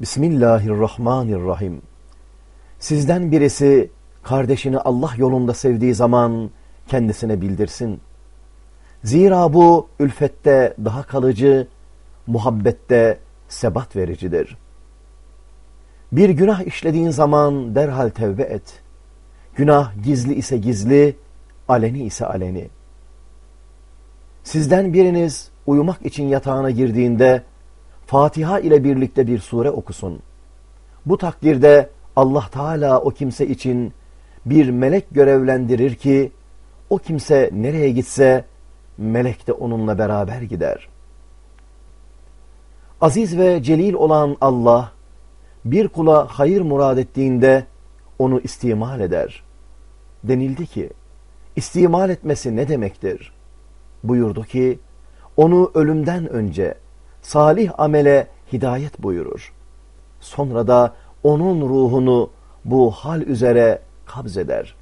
Bismillahirrahmanirrahim. Sizden birisi kardeşini Allah yolunda sevdiği zaman kendisine bildirsin. Zira bu ülfette daha kalıcı, muhabbette sebat vericidir. Bir günah işlediğin zaman derhal tevbe et. Günah gizli ise gizli, aleni ise aleni. Sizden biriniz uyumak için yatağına girdiğinde Fatiha ile birlikte bir sure okusun. Bu takdirde Allah Teala o kimse için bir melek görevlendirir ki o kimse nereye gitse melek de onunla beraber gider. Aziz ve celil olan Allah bir kula hayır murad ettiğinde onu istimal eder. Denildi ki istimal etmesi ne demektir? Buyurdu ki onu ölümden önce salih amele hidayet buyurur. Sonra da onun ruhunu bu hal üzere kabzeder.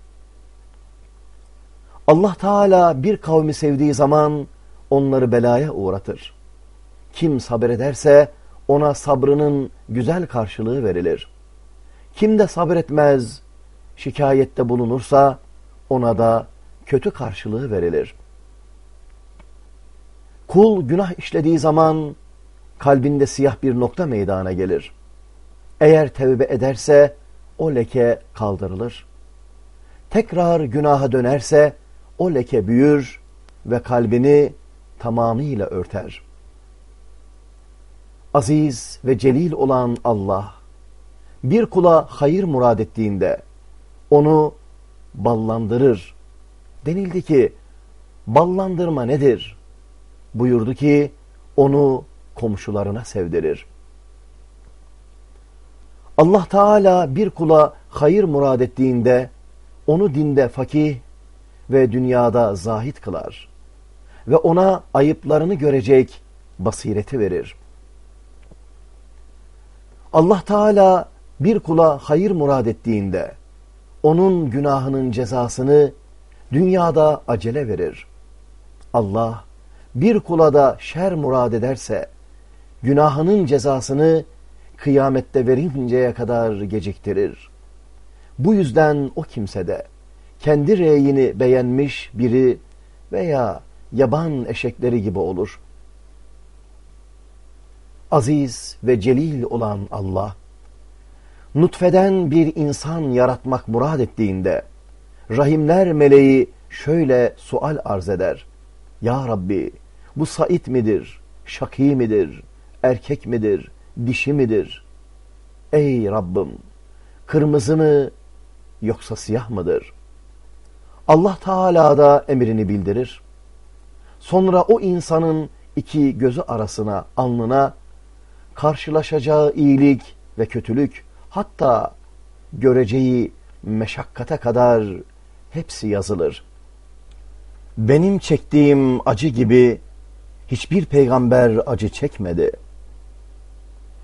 Allah Teala bir kavmi sevdiği zaman onları belaya uğratır. Kim sabrederse ona sabrının güzel karşılığı verilir. Kim de sabretmez, şikayette bulunursa ona da kötü karşılığı verilir. Kul günah işlediği zaman kalbinde siyah bir nokta meydana gelir. Eğer tevbe ederse o leke kaldırılır. Tekrar günaha dönerse o leke büyür ve kalbini tamamıyla örter. Aziz ve celil olan Allah bir kula hayır murad ettiğinde onu ballandırır. Denildi ki ballandırma nedir? Buyurdu ki onu komşularına sevdirir. Allah Teala bir kula hayır murad ettiğinde onu dinde fakih ve dünyada zahit kılar ve ona ayıplarını görecek basireti verir. Allah Teala bir kula hayır murad ettiğinde onun günahının cezasını dünyada acele verir. Allah bir kula da şer murad ederse günahının cezasını kıyamette verinceye kadar geciktirir. Bu yüzden o kimse de kendi reyini beğenmiş biri veya yaban eşekleri gibi olur. Aziz ve celil olan Allah, nutfeden bir insan yaratmak murad ettiğinde, rahimler meleği şöyle sual arz eder. Ya Rabbi, bu Said midir, Şaki midir, erkek midir, dişi midir? Ey Rabbim, kırmızı mı yoksa siyah mıdır? Allah Teala da emrini bildirir. Sonra o insanın iki gözü arasına, alnına karşılaşacağı iyilik ve kötülük, hatta göreceği meşakkate kadar hepsi yazılır. Benim çektiğim acı gibi hiçbir peygamber acı çekmedi.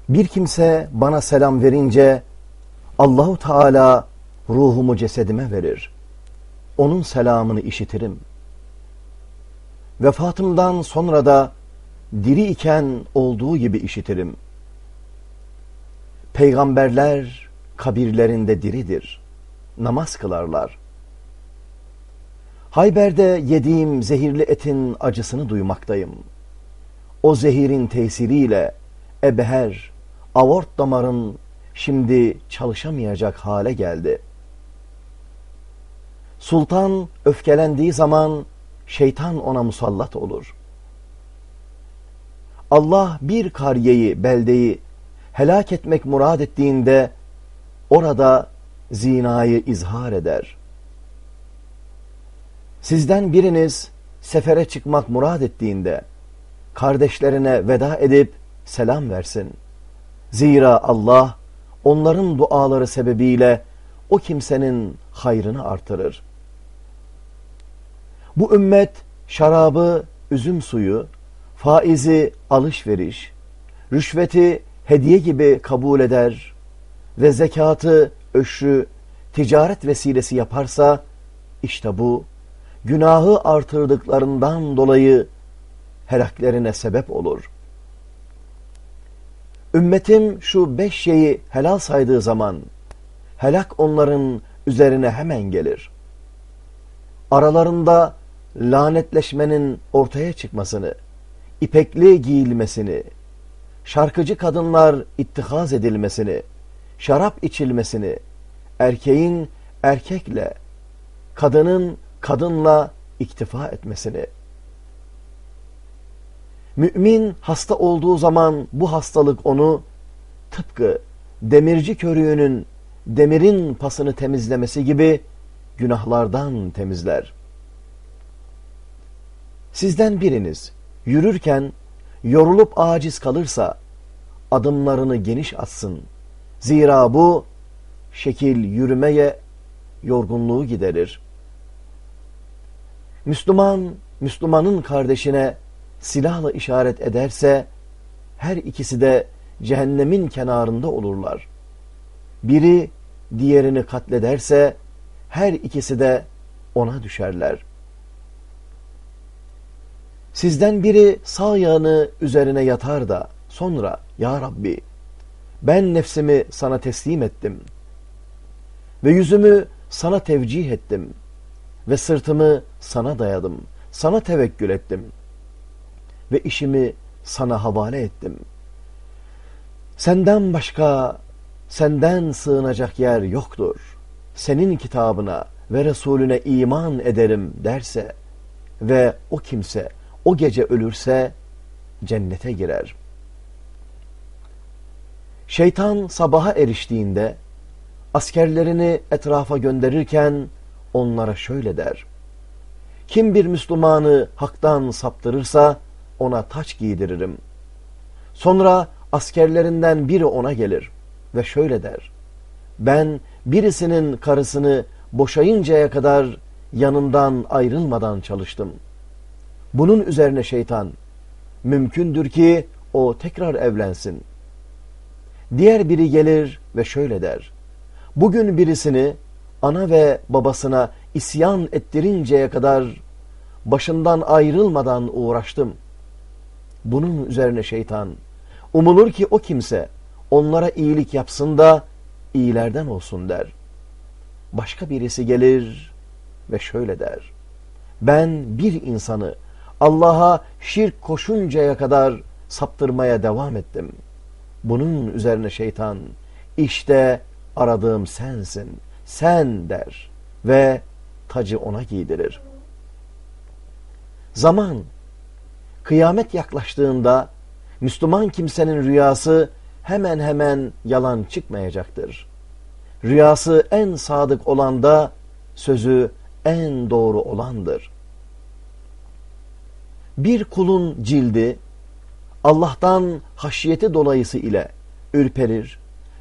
Bir kimse bana selam verince Allahu Teala ruhumu cesedime verir. Onun selamını işitirim. Vefatımdan sonra da diri iken olduğu gibi işitirim. Peygamberler kabirlerinde diridir. Namaz kılarlar. Hayber'de yediğim zehirli etin acısını duymaktayım. O zehirin tesiriyle ebeher, avort damarım şimdi çalışamayacak hale geldi. Sultan öfkelendiği zaman şeytan ona musallat olur. Allah bir kariyeyi, beldeyi helak etmek murad ettiğinde orada zinayı izhar eder. Sizden biriniz sefere çıkmak murad ettiğinde kardeşlerine veda edip selam versin. Zira Allah onların duaları sebebiyle o kimsenin hayrını artırır. Bu ümmet şarabı, üzüm suyu, faizi alışveriş, rüşveti hediye gibi kabul eder ve zekatı, öşrü, ticaret vesilesi yaparsa, işte bu, günahı artırdıklarından dolayı helaklerine sebep olur. Ümmetim şu beş şeyi helal saydığı zaman helak onların üzerine hemen gelir. Aralarında lanetleşmenin ortaya çıkmasını, ipekli giyilmesini, şarkıcı kadınlar ittihaz edilmesini, şarap içilmesini, erkeğin erkekle, kadının kadınla iktifa etmesini. Mümin hasta olduğu zaman bu hastalık onu tıpkı demirci körüğünün demirin pasını temizlemesi gibi günahlardan temizler. Sizden biriniz yürürken yorulup aciz kalırsa adımlarını geniş atsın. Zira bu şekil yürümeye yorgunluğu giderir. Müslüman, Müslümanın kardeşine silahla işaret ederse her ikisi de cehennemin kenarında olurlar. Biri diğerini katlederse her ikisi de ona düşerler. Sizden biri sağ yağını üzerine yatar da sonra Ya Rabbi ben nefsimi sana teslim ettim ve yüzümü sana tevcih ettim ve sırtımı sana dayadım, sana tevekkül ettim ve işimi sana havale ettim. Senden başka, senden sığınacak yer yoktur. Senin kitabına ve Resulüne iman ederim derse ve o kimse o gece ölürse cennete girer. Şeytan sabaha eriştiğinde askerlerini etrafa gönderirken onlara şöyle der. Kim bir Müslümanı haktan saptırırsa ona taç giydiririm. Sonra askerlerinden biri ona gelir ve şöyle der. Ben birisinin karısını boşayıncaya kadar yanından ayrılmadan çalıştım. Bunun üzerine şeytan, mümkündür ki o tekrar evlensin. Diğer biri gelir ve şöyle der. Bugün birisini ana ve babasına isyan ettirinceye kadar başından ayrılmadan uğraştım. Bunun üzerine şeytan, umulur ki o kimse onlara iyilik yapsın da iyilerden olsun der. Başka birisi gelir ve şöyle der. Ben bir insanı Allah'a şirk koşuncaya kadar saptırmaya devam ettim. Bunun üzerine şeytan, işte aradığım sensin, sen der ve tacı ona giydirir. Zaman, kıyamet yaklaştığında Müslüman kimsenin rüyası hemen hemen yalan çıkmayacaktır. Rüyası en sadık olan da sözü en doğru olandır. Bir kulun cildi Allah'tan haşiyeti dolayısı ile ürperir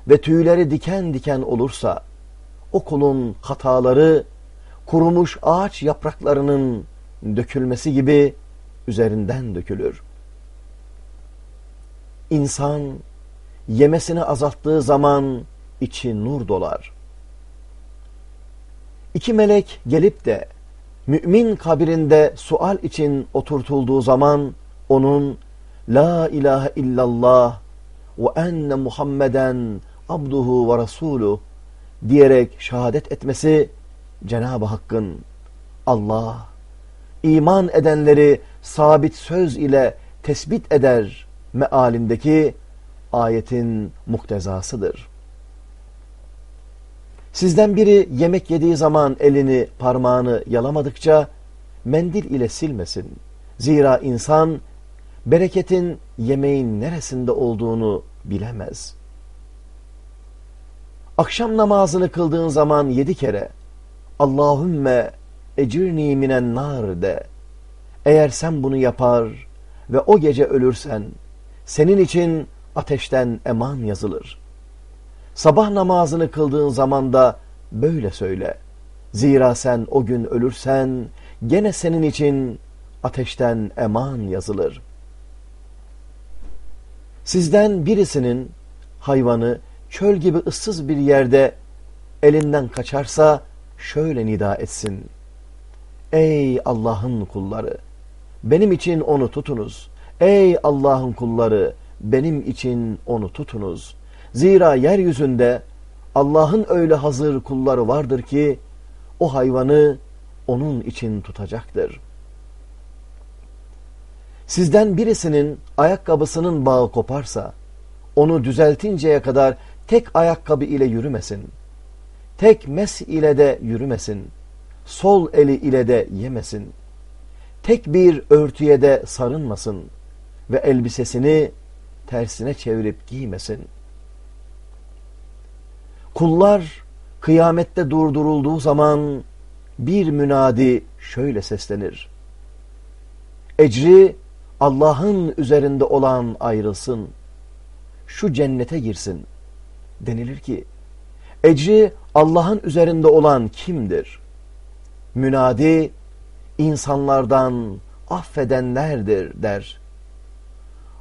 ve tüyleri diken diken olursa o kulun hataları kurumuş ağaç yapraklarının dökülmesi gibi üzerinden dökülür. İnsan yemesini azalttığı zaman içi nur dolar. İki melek gelip de mümin kabirinde sual için oturtulduğu zaman onun La ilahe illallah ve enne Muhammeden abduhu ve rasuluh diyerek şehadet etmesi Cenab-ı Hakk'ın Allah iman edenleri sabit söz ile tespit eder mealindeki ayetin muktezasıdır. Sizden biri yemek yediği zaman elini parmağını yalamadıkça mendil ile silmesin. Zira insan bereketin yemeğin neresinde olduğunu bilemez. Akşam namazını kıldığın zaman yedi kere Allahümme ecirni minen nar de. Eğer sen bunu yapar ve o gece ölürsen senin için ateşten eman yazılır. Sabah namazını kıldığın zaman da böyle söyle. Zira sen o gün ölürsen gene senin için ateşten eman yazılır. Sizden birisinin hayvanı çöl gibi ıssız bir yerde elinden kaçarsa şöyle nida etsin. Ey Allah'ın kulları! Benim için onu tutunuz. Ey Allah'ın kulları! benim için onu tutunuz. Zira yeryüzünde Allah'ın öyle hazır kulları vardır ki o hayvanı onun için tutacaktır. Sizden birisinin ayakkabısının bağı koparsa, onu düzeltinceye kadar tek ayakkabı ile yürümesin. Tek mes ile de yürümesin. Sol eli ile de yemesin. Tek bir örtüye de sarınmasın ve elbisesini tersine çevirip giymesin. Kullar kıyamette durdurulduğu zaman bir münadi şöyle seslenir. Ecri Allah'ın üzerinde olan ayrılsın. Şu cennete girsin. Denilir ki, ecri Allah'ın üzerinde olan kimdir? Münadi, insanlardan affedenlerdir der.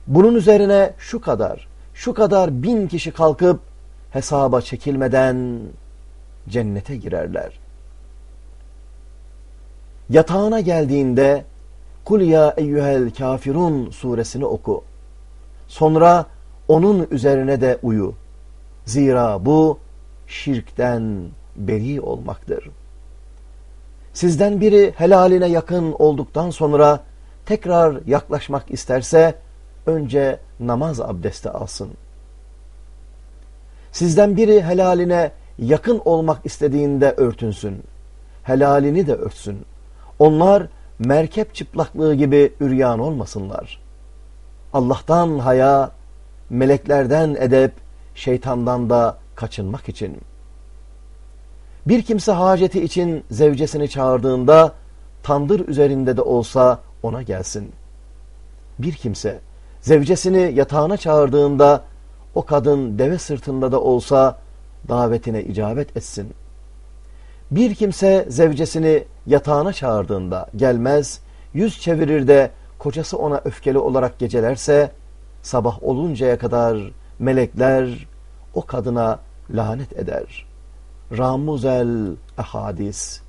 Bunun üzerine şu kadar, şu kadar bin kişi kalkıp hesaba çekilmeden cennete girerler. Yatağına geldiğinde Kul ya eyyuhel kafirun suresini oku. Sonra onun üzerine de uyu. Zira bu şirkten beri olmaktır. Sizden biri helaline yakın olduktan sonra tekrar yaklaşmak isterse önce namaz abdesti alsın. Sizden biri helaline yakın olmak istediğinde örtünsün. Helalini de örtsün. Onlar merkep çıplaklığı gibi üryan olmasınlar. Allah'tan haya, meleklerden edep, şeytandan da kaçınmak için. Bir kimse haceti için zevcesini çağırdığında tandır üzerinde de olsa ona gelsin. Bir kimse zevcesini yatağına çağırdığında o kadın deve sırtında da olsa davetine icabet etsin. Bir kimse zevcesini yatağına çağırdığında gelmez, yüz çevirir de kocası ona öfkeli olarak gecelerse, sabah oluncaya kadar melekler o kadına lanet eder. Ramuzel Ahadis